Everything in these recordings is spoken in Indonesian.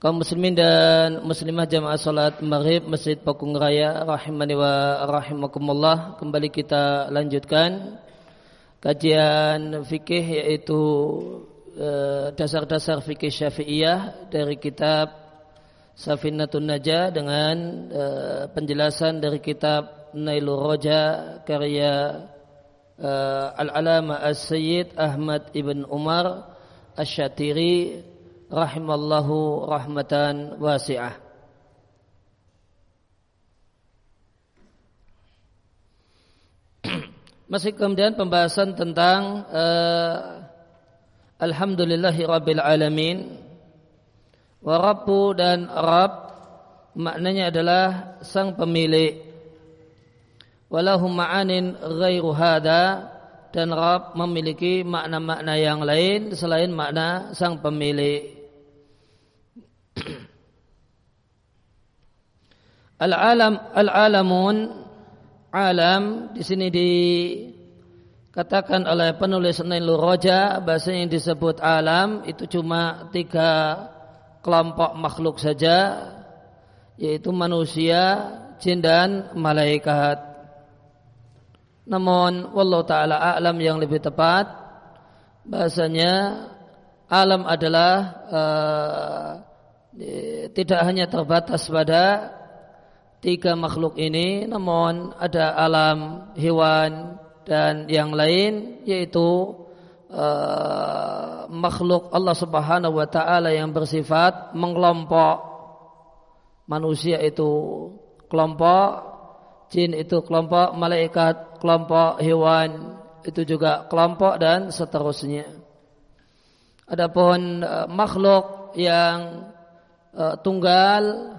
kaum muslimin dan muslimah jamaah salat maghrib Masjid Pakung Raya rahimani wa rahimakumullah. Kembali kita lanjutkan kajian fikih yaitu eh, dasar-dasar fikih syafi'iyah dari kitab Safinatun Najah dengan uh, penjelasan dari kitab Nailur Roja karya uh, Al-Alama As-Sayyid Ahmad Ibn Umar Asyatiri rahimallahu rahmatan wasi'ah. Masih kemudian pembahasan tentang uh, Alhamdulillahi Rabbil Alamin. Wa Rabbu dan Rabb Maknanya adalah sang pemilik. Walahu ma'anin ghairu hada Dan Rabb memiliki makna-makna yang lain Selain makna sang pemilik Al-alam al-alamun alam di sini dikatakan oleh penulis Nailul Roja bahasa yang disebut alam itu cuma tiga kelompok makhluk saja yaitu manusia, jin dan malaikat. Namun wallahu taala alam yang lebih tepat bahasanya alam adalah uh, tidak hanya terbatas pada tiga makhluk ini namun ada alam hewan dan yang lain yaitu uh, makhluk Allah Subhanahu wa taala yang bersifat mengelompok. Manusia itu kelompok jin itu kelompok malaikat kelompok hewan itu juga kelompok dan seterusnya. Adapun uh, makhluk yang uh, tunggal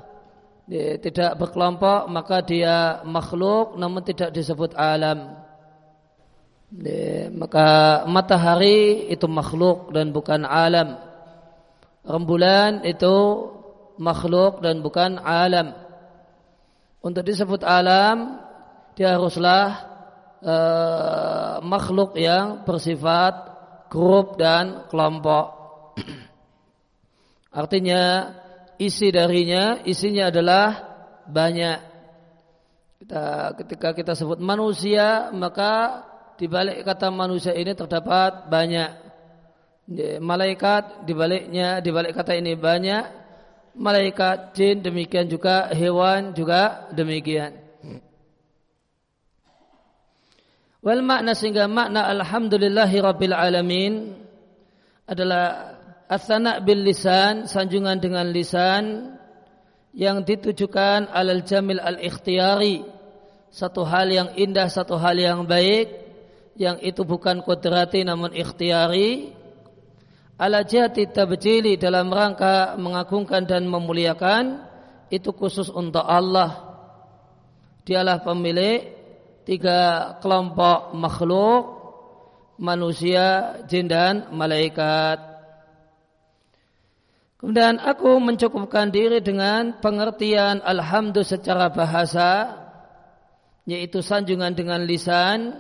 tidak berkelompok maka dia makhluk namun tidak disebut alam. Maka matahari itu makhluk dan bukan alam. Rembulan itu makhluk dan bukan alam. Untuk disebut alam dia haruslah uh, makhluk yang bersifat grup dan kelompok. Artinya isi darinya isinya adalah banyak. Kita, ketika kita sebut manusia maka di balik kata manusia ini terdapat banyak. Malaikat di baliknya di balik kata ini banyak. Malaikat jin demikian juga hewan juga demikian. Wal makna sehingga makna alhamdulillahi alamin adalah Asana bil lisan, sanjungan dengan lisan yang ditujukan alal jamil al ikhtiyari. Satu hal yang indah, satu hal yang baik yang itu bukan kudrati namun ikhtiyari. Ala jati tabjili dalam rangka mengagungkan dan memuliakan itu khusus untuk Allah. Dialah pemilik tiga kelompok makhluk manusia, jin dan malaikat. Kemudian aku mencukupkan diri dengan pengertian alhamdulillah secara bahasa yaitu sanjungan dengan lisan.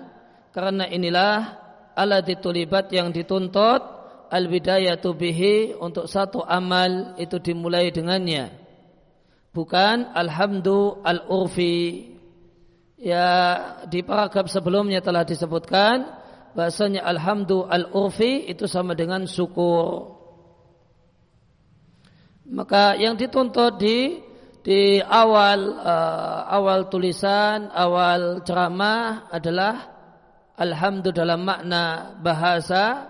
Karena inilah alat ditulibat yang dituntut al bidayatu untuk satu amal itu dimulai dengannya. Bukan alhamdu al urfi ya di paragraf sebelumnya telah disebutkan bahasanya alhamdu al urfi itu sama dengan syukur maka yang dituntut di di awal uh, awal tulisan, awal ceramah adalah alhamdulillah dalam makna bahasa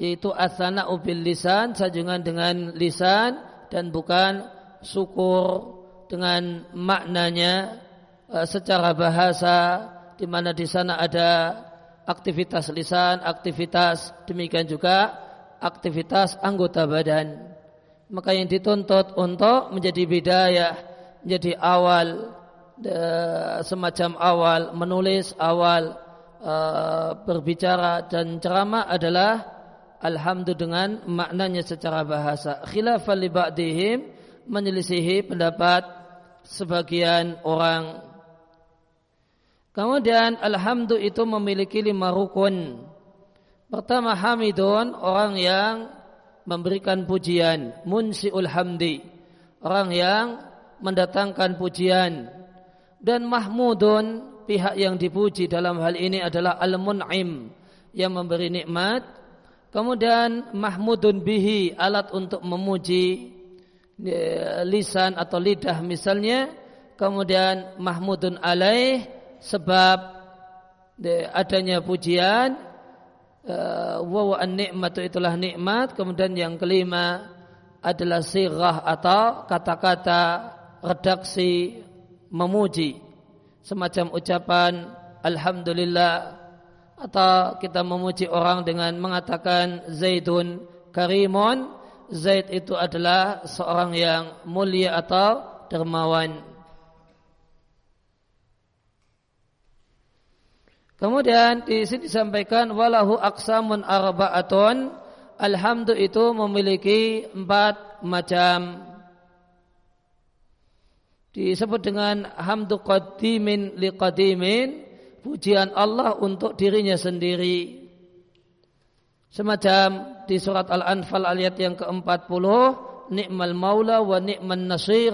yaitu asana ubil lisan, sajungan dengan lisan dan bukan syukur dengan maknanya uh, secara bahasa di mana di sana ada aktivitas lisan, aktivitas demikian juga aktivitas anggota badan maka yang dituntut untuk menjadi bidayah, menjadi awal semacam awal menulis, awal uh, berbicara dan ceramah adalah alhamdulillah dengan maknanya secara bahasa. Khilafan li ba'dihim menyelisihi pendapat sebagian orang. Kemudian alhamdulillah itu memiliki lima rukun. Pertama hamidun orang yang memberikan pujian, munsiul hamdi, orang yang mendatangkan pujian. Dan mahmudun pihak yang dipuji dalam hal ini adalah al-mun'im yang memberi nikmat. Kemudian mahmudun bihi alat untuk memuji lisan atau lidah misalnya. Kemudian mahmudun alaih sebab adanya pujian wa nikmat itulah nikmat. Kemudian yang kelima adalah sirah atau kata-kata redaksi memuji. Semacam ucapan alhamdulillah atau kita memuji orang dengan mengatakan zaidun karimun. Zaid itu adalah seorang yang mulia atau dermawan Kemudian di sini disampaikan walahu aksamun arba'atun. Alhamdu itu memiliki empat macam. Disebut dengan hamdu qadimin li qadimin pujian Allah untuk dirinya sendiri. Semacam di surat Al-Anfal ayat yang ke-40 ni'mal maula wa ni'man nasir.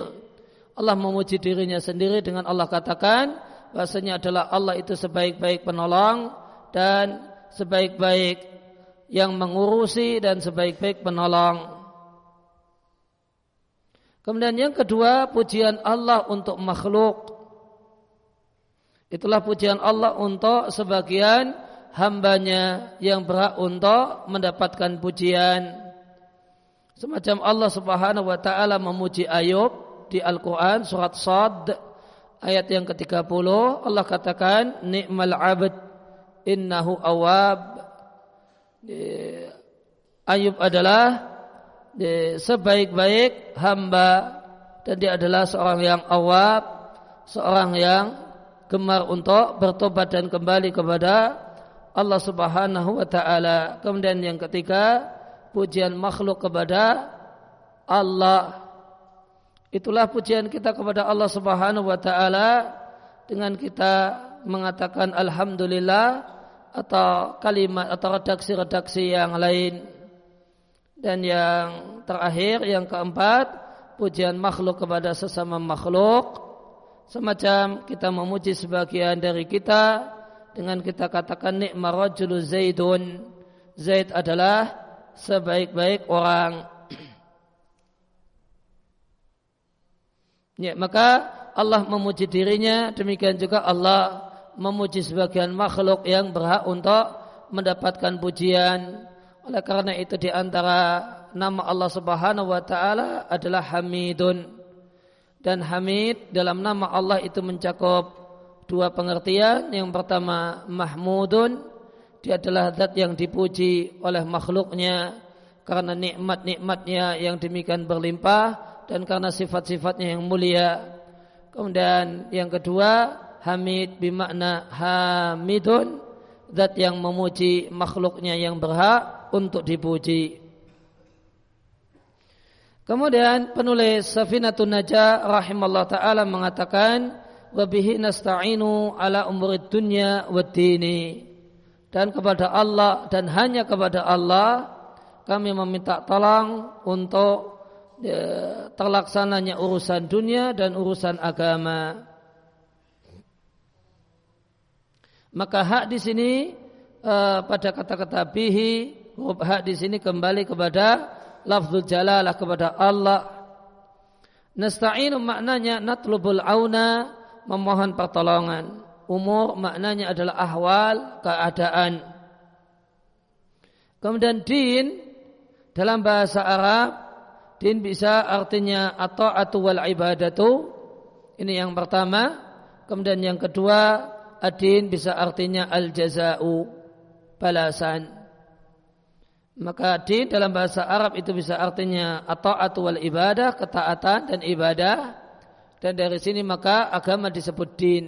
Allah memuji dirinya sendiri dengan Allah katakan bahasanya adalah Allah itu sebaik-baik penolong dan sebaik-baik yang mengurusi dan sebaik-baik penolong Kemudian yang kedua pujian Allah untuk makhluk. Itulah pujian Allah untuk sebagian hambanya yang berhak untuk mendapatkan pujian. Semacam Allah subhanahu wa ta'ala memuji Ayub di Al-Quran surat Sad ayat yang ke-30 Allah katakan ni'mal abad innahu awab Ayub adalah sebaik-baik hamba dan dia adalah seorang yang awab, seorang yang gemar untuk bertobat dan kembali kepada Allah Subhanahu wa taala. Kemudian yang ketiga, pujian makhluk kepada Allah. Itulah pujian kita kepada Allah Subhanahu wa taala dengan kita mengatakan alhamdulillah atau kalimat atau redaksi-redaksi yang lain. Dan yang terakhir, yang keempat, pujian makhluk kepada sesama makhluk. Semacam kita memuji sebagian dari kita dengan kita katakan nikmar rajulu zaidun. Zaid adalah sebaik-baik orang. Ya, maka Allah memuji dirinya, demikian juga Allah memuji sebagian makhluk yang berhak untuk mendapatkan pujian. Oleh karena itu di antara nama Allah Subhanahu wa taala adalah Hamidun. Dan Hamid dalam nama Allah itu mencakup dua pengertian. Yang pertama Mahmudun, dia adalah zat yang dipuji oleh makhluknya karena nikmat-nikmatnya yang demikian berlimpah dan karena sifat-sifatnya yang mulia. Kemudian yang kedua Hamid bimakna Hamidun zat yang memuji makhluknya yang berhak untuk dipuji. Kemudian penulis Safinatun Najah rahimallahu taala mengatakan wa bihi nasta'inu ala umurid dunya wad dini. Dan kepada Allah dan hanya kepada Allah kami meminta tolong untuk terlaksananya urusan dunia dan urusan agama. Maka hak di sini uh, pada kata-kata bihi huruf hak di sini kembali kepada lafzul jalalah kepada Allah. Nasta'inu maknanya natlubul auna memohon pertolongan. Umur maknanya adalah ahwal keadaan. Kemudian din dalam bahasa Arab din bisa artinya atau atu wal ibadatu. Ini yang pertama. Kemudian yang kedua adin bisa artinya al jazau balasan. Maka di dalam bahasa Arab itu bisa artinya atau wal ibadah, ketaatan dan ibadah. Dan dari sini maka agama disebut din.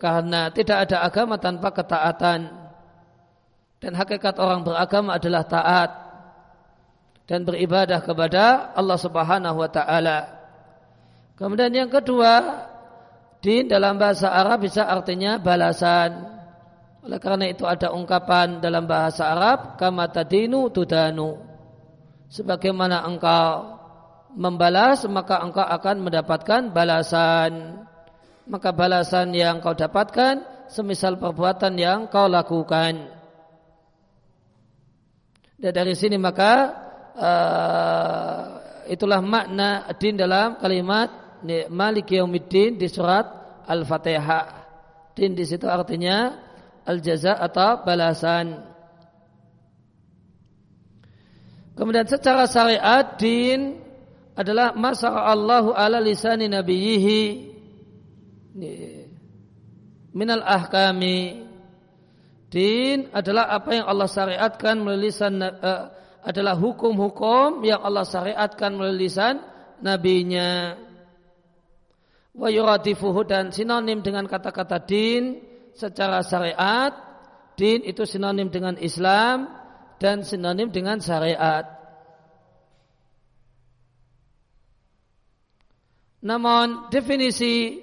Karena tidak ada agama tanpa ketaatan. Dan hakikat orang beragama adalah taat dan beribadah kepada Allah Subhanahu wa taala. Kemudian yang kedua, din dalam bahasa Arab bisa artinya balasan. Oleh karena itu ada ungkapan dalam bahasa Arab kama tadinu tudanu. Sebagaimana engkau membalas maka engkau akan mendapatkan balasan. Maka balasan yang kau dapatkan semisal perbuatan yang kau lakukan. Dan dari sini maka uh, itulah makna din dalam kalimat Malik Yaumiddin di surat Al-Fatihah. Din di situ artinya al-jaza atau balasan. Kemudian secara syariat din adalah masa Allahu ala lisani nabiyhi minal ahkami din adalah apa yang Allah syariatkan melalui lisan uh, adalah hukum-hukum yang Allah syariatkan melalui lisan nabinya wa yuradifuhu dan sinonim dengan kata-kata din secara syariat din itu sinonim dengan Islam dan sinonim dengan syariat. Namun definisi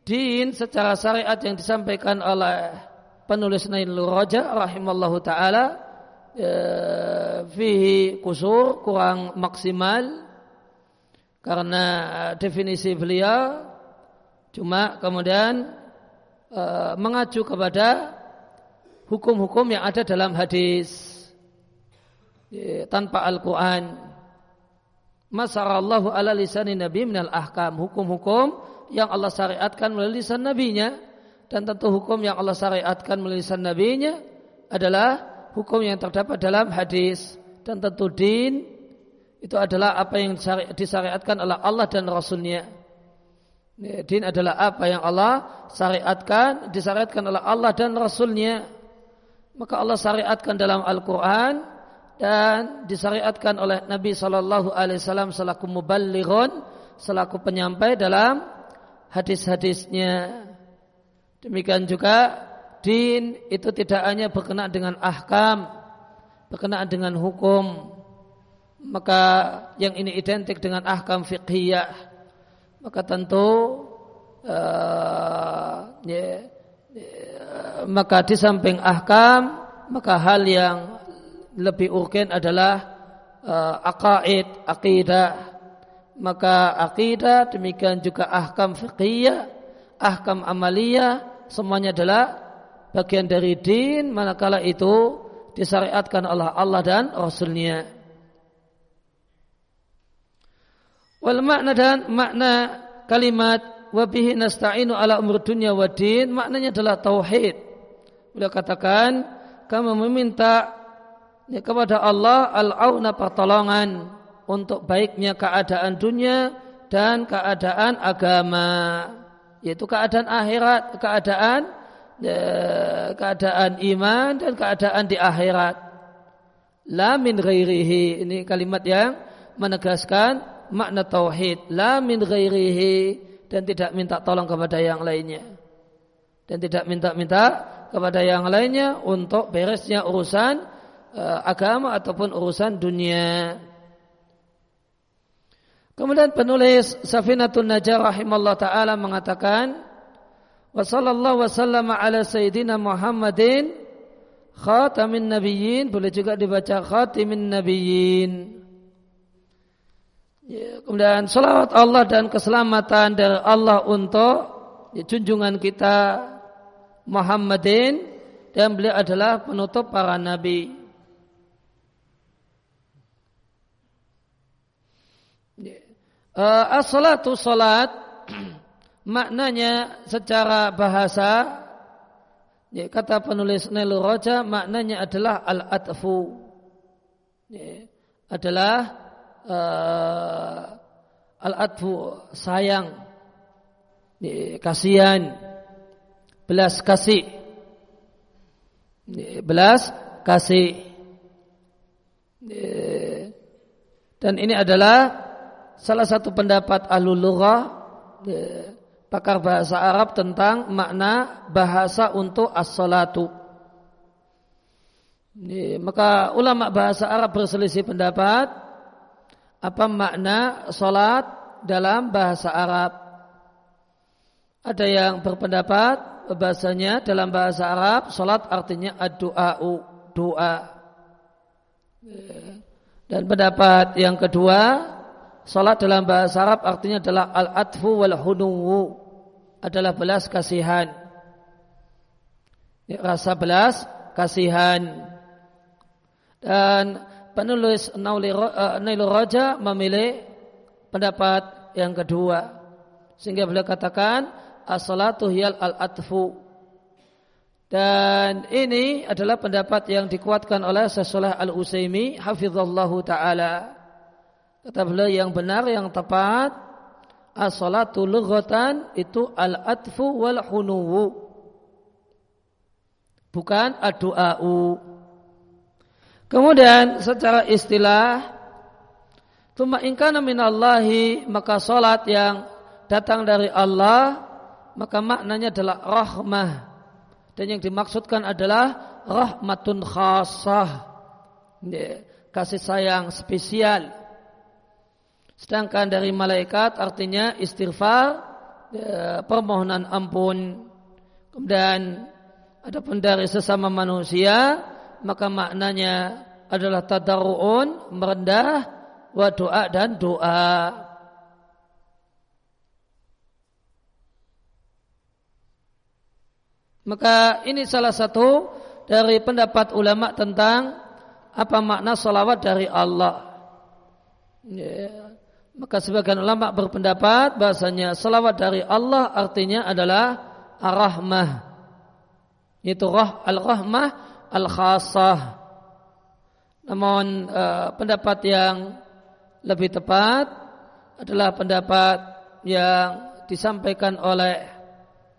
din secara syariat yang disampaikan oleh penulis Nailul Roja rahimallahu taala e, fihi kusur kurang maksimal karena definisi beliau cuma kemudian e, mengacu kepada hukum-hukum yang ada dalam hadis tanpa Al-Quran. Masarallahu ala lisani Nabi minal ahkam. Hukum-hukum yang Allah syariatkan melalui lisan Nabinya. Dan tentu hukum yang Allah syariatkan melalui lisan Nabinya adalah hukum yang terdapat dalam hadis. Dan tentu din itu adalah apa yang disyariatkan oleh Allah dan Rasulnya. Din adalah apa yang Allah syariatkan, disyariatkan oleh Allah dan Rasulnya. Maka Allah syariatkan dalam Al-Quran dan disyariatkan oleh Nabi Shallallahu Alaihi Wasallam selaku muballighun selaku penyampai dalam hadis-hadisnya. Demikian juga din itu tidak hanya berkenaan dengan ahkam, berkenaan dengan hukum. Maka yang ini identik dengan ahkam fiqhiyah. Maka tentu uh, ya, ya, maka di samping ahkam maka hal yang lebih urgen adalah uh, akaid, akidah. Maka akidah demikian juga ahkam fiqhiyah, ahkam amaliyah semuanya adalah bagian dari din manakala itu disyariatkan oleh Allah dan Rasulnya. Wal makna dan makna kalimat wabihi nasta'inu ala umur dunia wa din maknanya adalah tauhid. Beliau katakan kami meminta ya, kepada Allah al-auna pertolongan untuk baiknya keadaan dunia dan keadaan agama yaitu keadaan akhirat keadaan ya, keadaan iman dan keadaan di akhirat. La min ghairihi. Ini kalimat yang menegaskan makna tauhid. La min ghairihi. Dan tidak minta tolong kepada yang lainnya. Dan tidak minta-minta kepada yang lainnya untuk beresnya urusan uh, agama ataupun urusan dunia. Kemudian penulis Safinatun Najah rahimallahu taala mengatakan wa sallallahu wasallama ala sayyidina Muhammadin khatamin nabiyyin boleh juga dibaca khatimin nabiyyin. Ya, kemudian salawat Allah dan keselamatan dari Allah untuk ya, junjungan kita Muhammadin dan beliau adalah penutup para nabi. Uh, as-salatu salat maknanya secara bahasa ya, kata penulis Nailu Roja maknanya adalah al-atfu. Ya, adalah uh, al-atfu sayang. Ya, kasihan. Belas kasih. Ya, belas kasih. Ya, dan ini adalah salah satu pendapat alul lughah pakar bahasa Arab tentang makna bahasa untuk as-salatu. Maka ulama bahasa Arab berselisih pendapat apa makna salat dalam bahasa Arab. Ada yang berpendapat bahasanya dalam bahasa Arab salat artinya ad-du'a'u, doa. Dan pendapat yang kedua Salat dalam bahasa Arab artinya adalah al-atfu wal hunuwu adalah belas kasihan. Ya, rasa belas kasihan. Dan penulis Nailul Raja memilih pendapat yang kedua. Sehingga beliau katakan as-salatu hiyal al-atfu. Dan ini adalah pendapat yang dikuatkan oleh Syekh Al-Utsaimin hafizallahu taala. Kata beliau yang benar, yang tepat, as-salatu lughatan itu al-atfu wal hunuwu. Bukan ad-du'a'u. Kemudian secara istilah, Tuma inkana minallahi maka salat yang datang dari Allah maka maknanya adalah rahmah dan yang dimaksudkan adalah rahmatun khasah kasih sayang spesial Sedangkan dari malaikat artinya istighfar, ya, permohonan ampun. Kemudian adapun dari sesama manusia, maka maknanya adalah tadarruun, merendah, wa doa dan doa. Maka ini salah satu dari pendapat ulama tentang apa makna salawat dari Allah. Maka sebagian ulama berpendapat bahasanya selawat dari Allah artinya adalah ar-rahmah. Itu roh al-rahmah al-khasah. Namun uh, pendapat yang lebih tepat adalah pendapat yang disampaikan oleh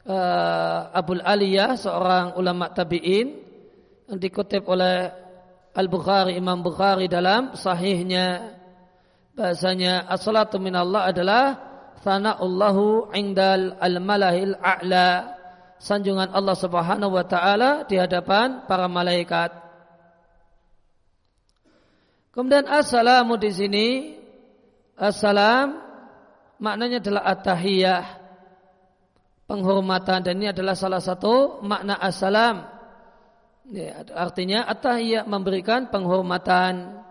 uh, Abul Aliyah seorang ulama tabi'in yang dikutip oleh Al-Bukhari Imam Bukhari dalam sahihnya bahasanya as-salatu minallah adalah sana'ullahu indal al-malahil a'la sanjungan Allah Subhanahu wa taala di hadapan para malaikat. Kemudian assalamu di sini assalam maknanya adalah at-tahiyah penghormatan dan ini adalah salah satu makna assalam. Ya, artinya at-tahiyah memberikan penghormatan.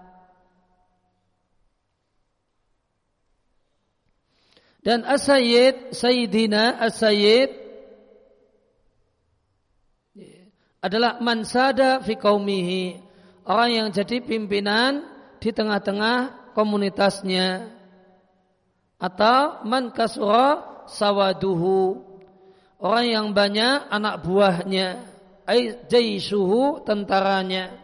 Dan as-sayyid, sayyidina adalah mansada fi. Orang yang jadi pimpinan di tengah-tengah komunitasnya. Atau man kasura sawaduhu. Orang yang banyak anak buahnya. Ay jaisuhu tentaranya.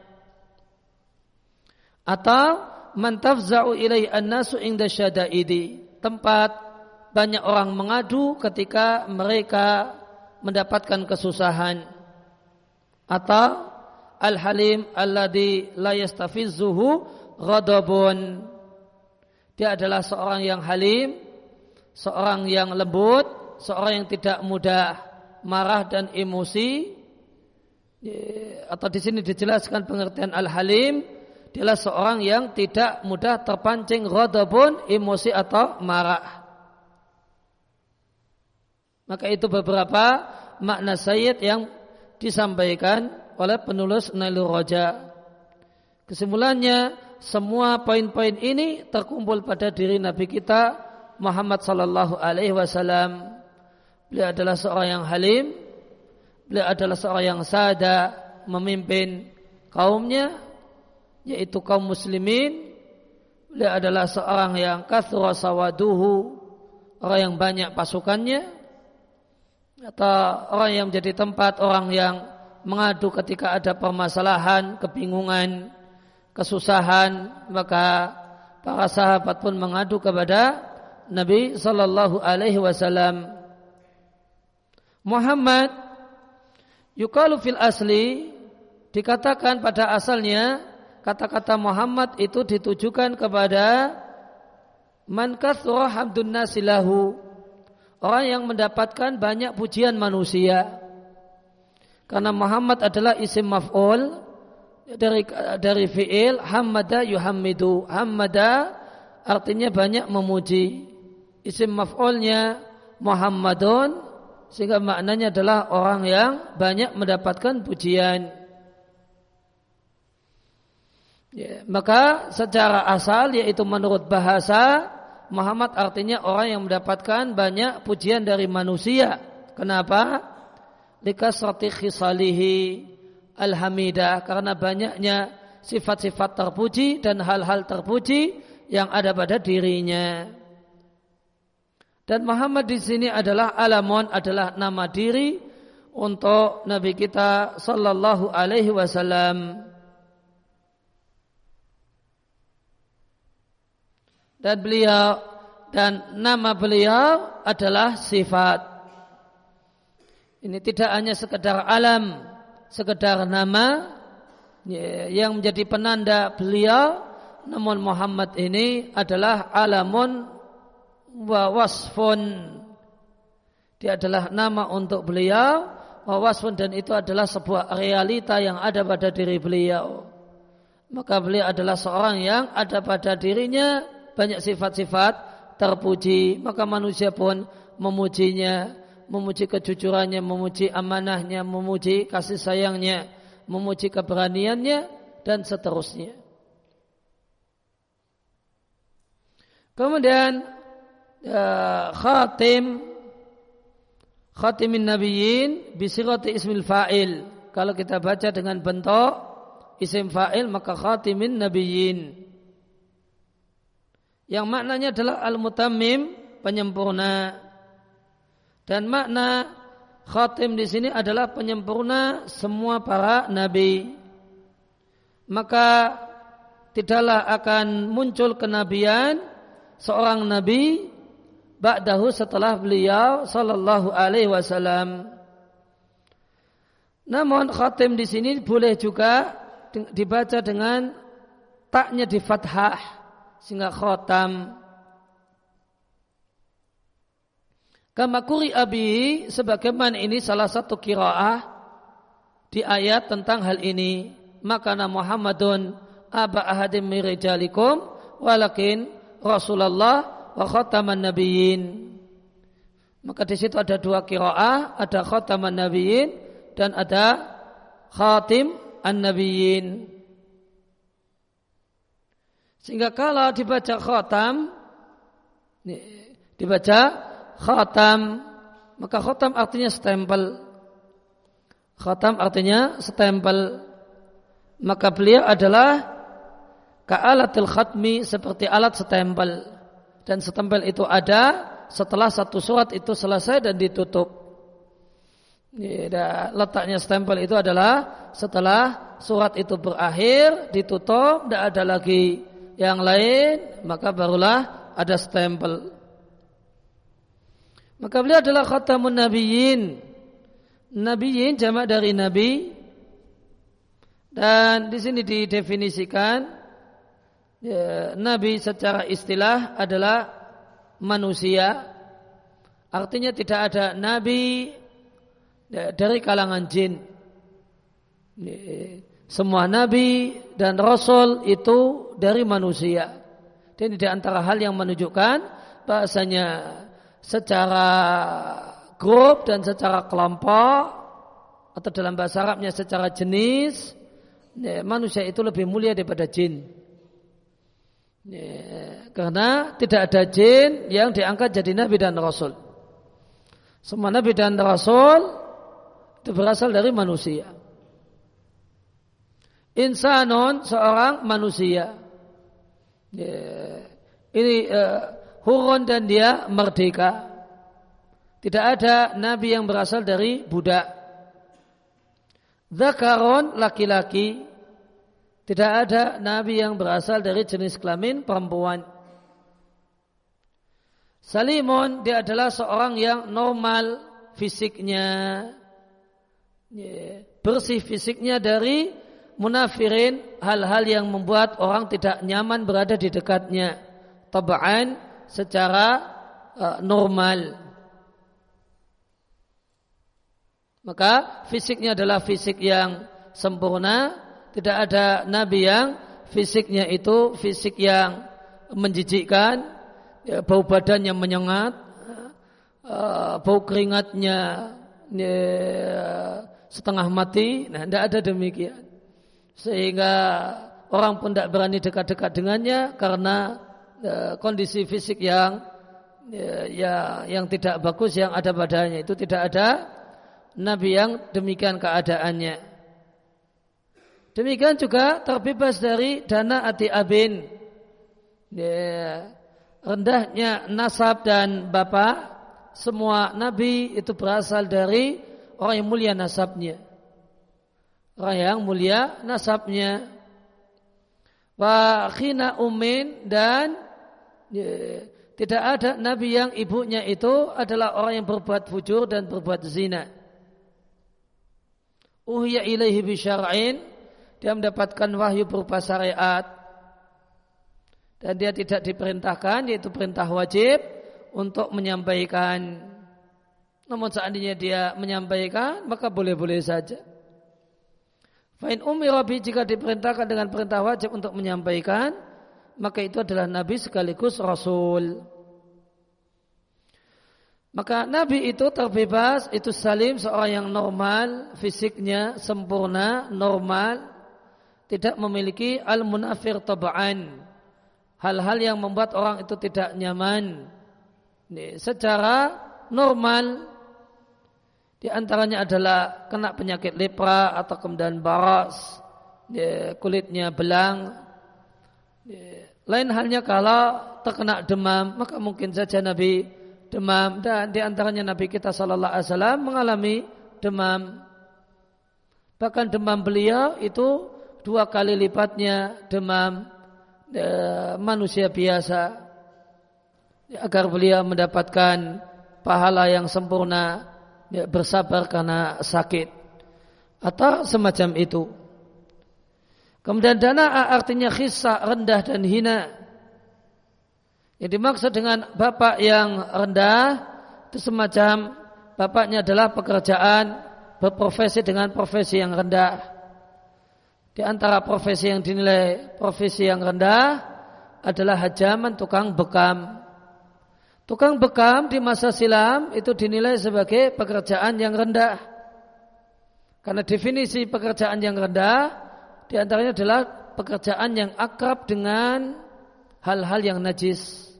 Atau man tafza'u ilai an-nasu inda syada'idi. Tempat banyak orang mengadu ketika mereka mendapatkan kesusahan. Atau al-halim alladhi la yastafizzuhu ghadabun. Dia adalah seorang yang halim seorang yang lembut seorang yang tidak mudah marah dan emosi. Atau di sini dijelaskan pengertian al-halim dialah seorang yang tidak mudah terpancing ghadabun emosi atau marah maka itu beberapa makna sayyid yang disampaikan oleh penulis Nailul Roja. Kesimpulannya, semua poin-poin ini terkumpul pada diri Nabi kita Muhammad sallallahu alaihi wasallam. Beliau adalah seorang yang halim, beliau adalah seorang yang sada memimpin kaumnya yaitu kaum muslimin. Beliau adalah seorang yang kathura sawaduhu, orang yang banyak pasukannya atau orang yang menjadi tempat orang yang mengadu ketika ada permasalahan, kebingungan, kesusahan, maka para sahabat pun mengadu kepada Nabi sallallahu alaihi wasallam. Muhammad yukalu fil asli dikatakan pada asalnya kata-kata Muhammad itu ditujukan kepada Man kathura hamdun nasilahu. Orang yang mendapatkan banyak pujian manusia. Karena Muhammad adalah isim maf'ul dari dari fi'il hamada yuhammidu. Hamada artinya banyak memuji. Isim maf'ulnya Muhammadun sehingga maknanya adalah orang yang banyak mendapatkan pujian. Ya, maka secara asal yaitu menurut bahasa Muhammad artinya orang yang mendapatkan banyak pujian dari manusia. Kenapa? Likasrati khisalihi alhamidah karena banyaknya sifat-sifat terpuji dan hal-hal terpuji yang ada pada dirinya. Dan Muhammad di sini adalah alamun adalah nama diri untuk Nabi kita sallallahu alaihi wasallam. Dan beliau dan nama beliau adalah sifat. Ini tidak hanya sekedar alam, sekedar nama yang menjadi penanda beliau, namun Muhammad ini adalah alamun wa wasfun. Dia adalah nama untuk beliau, wa wasfun dan itu adalah sebuah realita yang ada pada diri beliau. Maka beliau adalah seorang yang ada pada dirinya banyak sifat-sifat terpuji, maka manusia pun memujinya, memuji kejujurannya, memuji amanahnya, memuji kasih sayangnya, memuji keberaniannya dan seterusnya. Kemudian uh, khatim khatimin nabiyyin bisirati ismil fa'il. Kalau kita baca dengan bentuk isim fa'il maka khatimin nabiyyin yang maknanya adalah al-mutammim penyempurna. Dan makna khatim di sini adalah penyempurna semua para nabi. Maka tidaklah akan muncul kenabian seorang nabi ba'dahu setelah beliau sallallahu alaihi wasallam. Namun khatim di sini boleh juga dibaca dengan taknya di fathah sehingga khotam Kama kuri abi sebagaimana ini salah satu kiraah di ayat tentang hal ini. Maka Muhammadun aba ahadim mirijalikum walakin Rasulullah wa khataman nabiyyin. Maka di situ ada dua kiraah, ada khataman nabiyyin dan ada khatim an-nabiyyin. Sehingga kalau dibaca khatam dibaca khatam maka khatam artinya stempel. Khatam artinya stempel. Maka beliau adalah ka'alatil khatmi seperti alat stempel. Dan stempel itu ada setelah satu surat itu selesai dan ditutup. Ya, letaknya stempel itu adalah setelah surat itu berakhir, ditutup, tidak ada lagi yang lain maka barulah ada stempel. Maka beliau adalah khatamun nabiyyin. Nabiyyin jamak dari nabi. Dan di sini didefinisikan ya, nabi secara istilah adalah manusia. Artinya tidak ada nabi ya, dari kalangan jin. Ya, semua nabi dan rasul itu dari manusia. Dan di antara hal yang menunjukkan bahasanya secara grup dan secara kelompok atau dalam bahasa Arabnya secara jenis ya, manusia itu lebih mulia daripada jin. Ya, karena tidak ada jin yang diangkat jadi nabi dan rasul. Semua nabi dan rasul itu berasal dari manusia. Insanon seorang manusia. Ya. Ini uh, hurun dan dia merdeka. Tidak ada nabi yang berasal dari budak. Zakaron laki-laki. Tidak ada nabi yang berasal dari jenis kelamin perempuan. Salimon dia adalah seorang yang normal fisiknya. Ya. Bersih fisiknya dari munafirin hal-hal yang membuat orang tidak nyaman berada di dekatnya. Tabaan secara uh, normal. Maka fisiknya adalah fisik yang sempurna, tidak ada nabi yang fisiknya itu fisik yang menjijikkan, ya, bau badannya menyengat, uh, bau keringatnya ya, setengah mati, nah tidak ada demikian. Sehingga orang pun tidak berani dekat-dekat dengannya karena uh, kondisi fisik yang ya, ya yang tidak bagus yang ada padanya itu tidak ada nabi yang demikian keadaannya. Demikian juga terbebas dari dana ati abin. Ya, rendahnya nasab dan bapak semua nabi itu berasal dari orang yang mulia nasabnya orang yang mulia nasabnya. Wa khina umin dan ya, tidak ada nabi yang ibunya itu adalah orang yang berbuat fujur dan berbuat zina. Uhya ilaihi dia mendapatkan wahyu berupa syariat. Dan dia tidak diperintahkan yaitu perintah wajib untuk menyampaikan. Namun seandainya dia menyampaikan maka boleh-boleh saja Fa'in umi Rabbi jika diperintahkan dengan perintah wajib untuk menyampaikan, maka itu adalah Nabi sekaligus Rasul. Maka Nabi itu terbebas, itu salim seorang yang normal, fisiknya sempurna, normal, tidak memiliki al-munafir taba'an. Hal-hal yang membuat orang itu tidak nyaman. Ini, secara normal, di antaranya adalah kena penyakit lepra atau kemudian baras, ya, kulitnya belang. Ya. Lain halnya kalau terkena demam, maka mungkin saja Nabi demam dan di antaranya Nabi kita Shallallahu Alaihi Wasallam mengalami demam. Bahkan demam beliau itu dua kali lipatnya demam ya, manusia biasa agar beliau mendapatkan pahala yang sempurna ya, bersabar karena sakit atau semacam itu. Kemudian dana artinya khisa rendah dan hina. Yang dimaksud dengan bapak yang rendah itu semacam bapaknya adalah pekerjaan berprofesi dengan profesi yang rendah. Di antara profesi yang dinilai profesi yang rendah adalah hajaman tukang bekam. Tukang bekam di masa silam itu dinilai sebagai pekerjaan yang rendah. Karena definisi pekerjaan yang rendah di antaranya adalah pekerjaan yang akrab dengan hal-hal yang najis.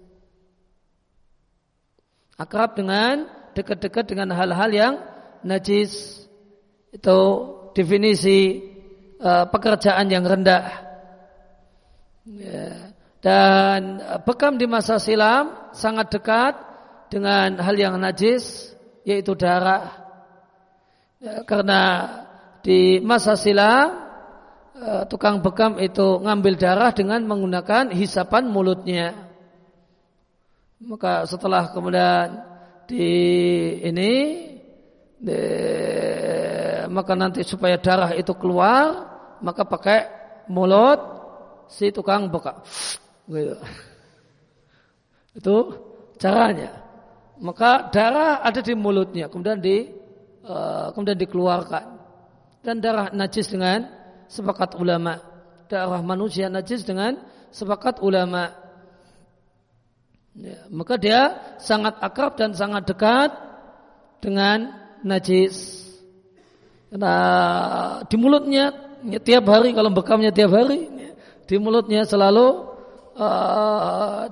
Akrab dengan dekat-dekat dengan hal-hal yang najis. Itu definisi uh, pekerjaan yang rendah. Ya. Dan bekam di masa silam sangat dekat dengan hal yang najis yaitu darah. Ya, karena di masa silam e, tukang bekam itu ngambil darah dengan menggunakan hisapan mulutnya. Maka setelah kemudian di ini di, maka nanti supaya darah itu keluar maka pakai mulut si tukang bekam Gitu. Itu caranya. Maka darah ada di mulutnya, kemudian di uh, kemudian dikeluarkan. Dan darah najis dengan sepakat ulama. Darah manusia najis dengan sepakat ulama. Ya, maka dia sangat akrab dan sangat dekat dengan najis. Karena di mulutnya ya, tiap hari kalau bekamnya tiap hari, ya, di mulutnya selalu uh,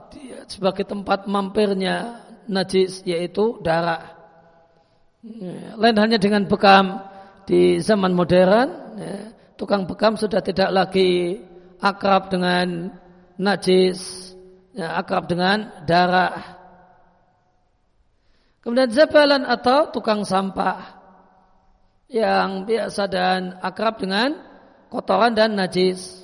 sebagai tempat mampirnya najis yaitu darah. Ya, lain halnya dengan bekam di zaman modern, ya, tukang bekam sudah tidak lagi akrab dengan najis, ya, akrab dengan darah. Kemudian zabalan atau tukang sampah yang biasa dan akrab dengan kotoran dan najis.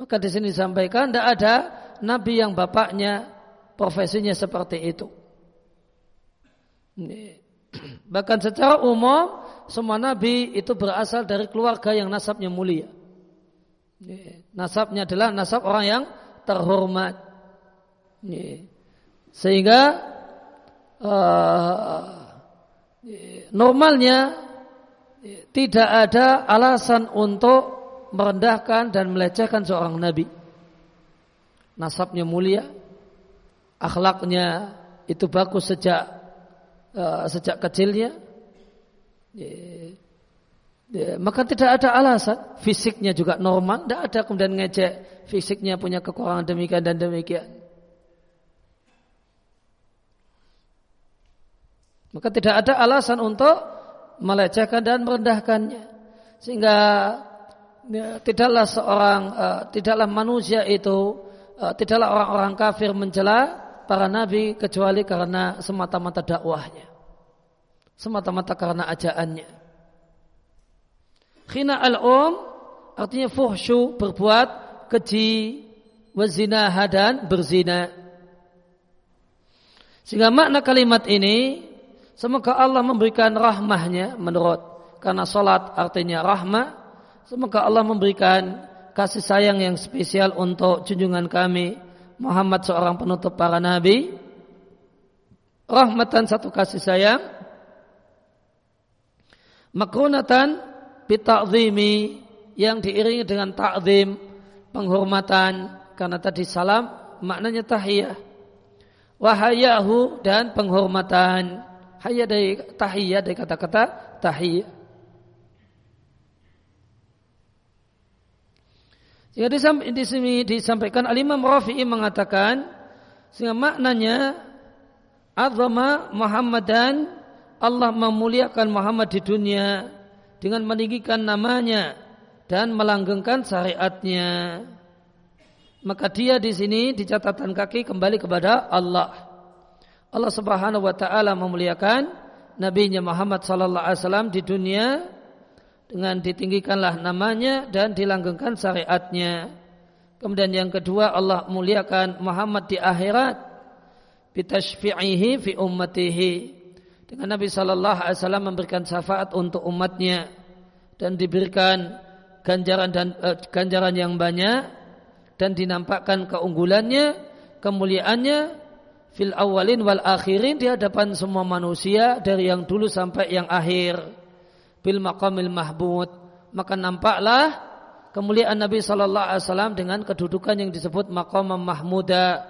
Maka di sini disampaikan tidak ada nabi yang bapaknya profesinya seperti itu. Bahkan secara umum semua nabi itu berasal dari keluarga yang nasabnya mulia. Nasabnya adalah nasab orang yang terhormat. Sehingga uh, normalnya tidak ada alasan untuk merendahkan dan melecehkan seorang nabi. Nasabnya mulia, akhlaknya itu bagus sejak uh, sejak kecilnya. Ya, ya, maka tidak ada alasan fisiknya juga normal, tidak ada kemudian ngejek fisiknya punya kekurangan demikian dan demikian. Maka tidak ada alasan untuk melecehkan dan merendahkannya. Sehingga ya, tidaklah seorang uh, tidaklah manusia itu uh, tidaklah orang-orang kafir mencela para nabi kecuali karena semata-mata dakwahnya. Semata-mata karena ajaannya. Khina al-um artinya fuhsyu berbuat keji wazina dan berzina. Sehingga makna kalimat ini semoga Allah memberikan rahmahnya menurut karena salat artinya rahmah Semoga Allah memberikan kasih sayang yang spesial untuk junjungan kami Muhammad seorang penutup para nabi. Rahmatan satu kasih sayang. Makrunatan bita'zimi yang diiringi dengan ta'zim, penghormatan karena tadi salam maknanya tahiyah. Wahayahu dan penghormatan. Hayya dari tahiyah dari kata-kata tahiyah. Sehingga di sini disampaikan Al-Imam Rafi'i mengatakan sehingga maknanya azama Muhammadan Allah memuliakan Muhammad di dunia dengan meninggikan namanya dan melanggengkan syariatnya. Maka dia di sini di catatan kaki kembali kepada Allah. Allah Subhanahu wa taala memuliakan nabinya Muhammad sallallahu alaihi wasallam di dunia dengan ditinggikanlah namanya dan dilanggengkan syariatnya. Kemudian yang kedua Allah muliakan Muhammad di akhirat bitashfi'ihi fi ummatihi. Dengan Nabi sallallahu alaihi wasallam memberikan syafaat untuk umatnya dan diberikan ganjaran dan uh, ganjaran yang banyak dan dinampakkan keunggulannya, kemuliaannya fil awalin wal akhirin di hadapan semua manusia dari yang dulu sampai yang akhir bil maqamil mahmud maka nampaklah kemuliaan Nabi sallallahu alaihi wasallam dengan kedudukan yang disebut maqam mahmuda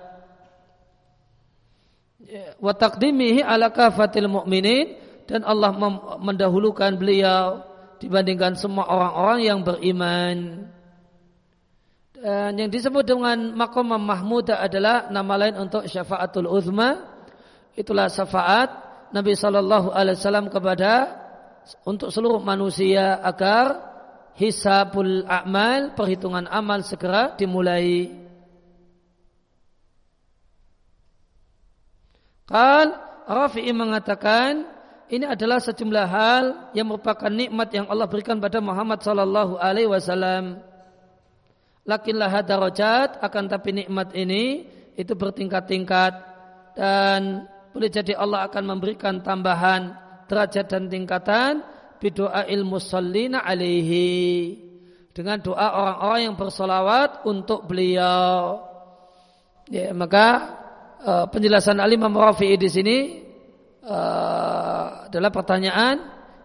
wa taqdimihi ala kafatil mu'minin dan Allah mendahulukan beliau dibandingkan semua orang-orang yang beriman. Dan yang disebut dengan maqam mahmuda adalah nama lain untuk syafaatul uzma. Itulah syafaat Nabi sallallahu alaihi wasallam kepada untuk seluruh manusia agar hisabul amal, perhitungan amal segera dimulai. Kan Rafi'i mengatakan ini adalah sejumlah hal yang merupakan nikmat yang Allah berikan pada Muhammad sallallahu alaihi wasallam. Lakinlah darajat akan tapi nikmat ini itu bertingkat-tingkat dan boleh jadi Allah akan memberikan tambahan derajat dan tingkatan bidoa ilmu sallina alaihi dengan doa orang-orang yang bersolawat untuk beliau. Ya, maka uh, penjelasan Alimah Rafi'i di sini uh, adalah pertanyaan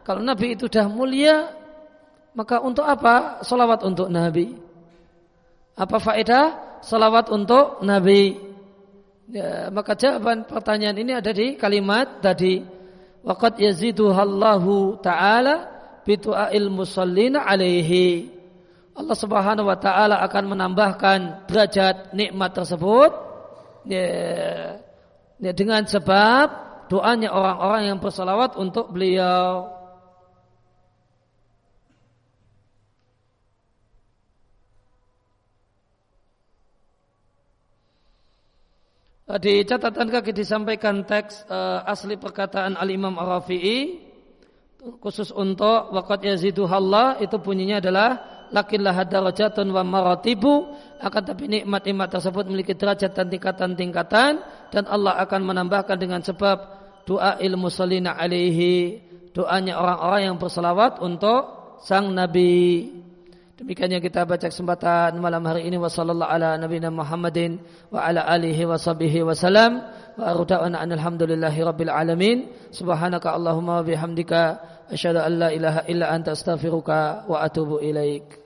kalau Nabi itu sudah mulia maka untuk apa solawat untuk Nabi? Apa faedah solawat untuk Nabi? Ya, maka jawaban pertanyaan ini ada di kalimat tadi Waqad yaziduhallahu ta'ala bitu'ail musallina alaihi. Allah subhanahu wa ta'ala akan menambahkan derajat nikmat tersebut ya, ya, dengan sebab doanya orang-orang yang bersalawat untuk beliau. Di catatan kaki disampaikan teks uh, asli perkataan Al-Imam Ar-Rafi'i khusus untuk waqat yaziduhallah itu bunyinya adalah lakinlah darajatun wa maratibu. Akan tapi nikmat-nikmat tersebut memiliki derajat dan tingkatan-tingkatan dan Allah akan menambahkan dengan sebab doa ilmu salina alaihi. Doanya orang-orang yang berselawat untuk sang nabi Demikian yang kita baca kesempatan malam hari ini. Wa sallallahu ala nabiyina Muhammadin wa ala alihi wa sahbihi wa salam. Wa aruda'ana alhamdulillahi rabbil alamin. Subhanaka allahumma wa bihamdika. Asyhadu an la ilaha illa anta astaghfiruka wa atubu ilaik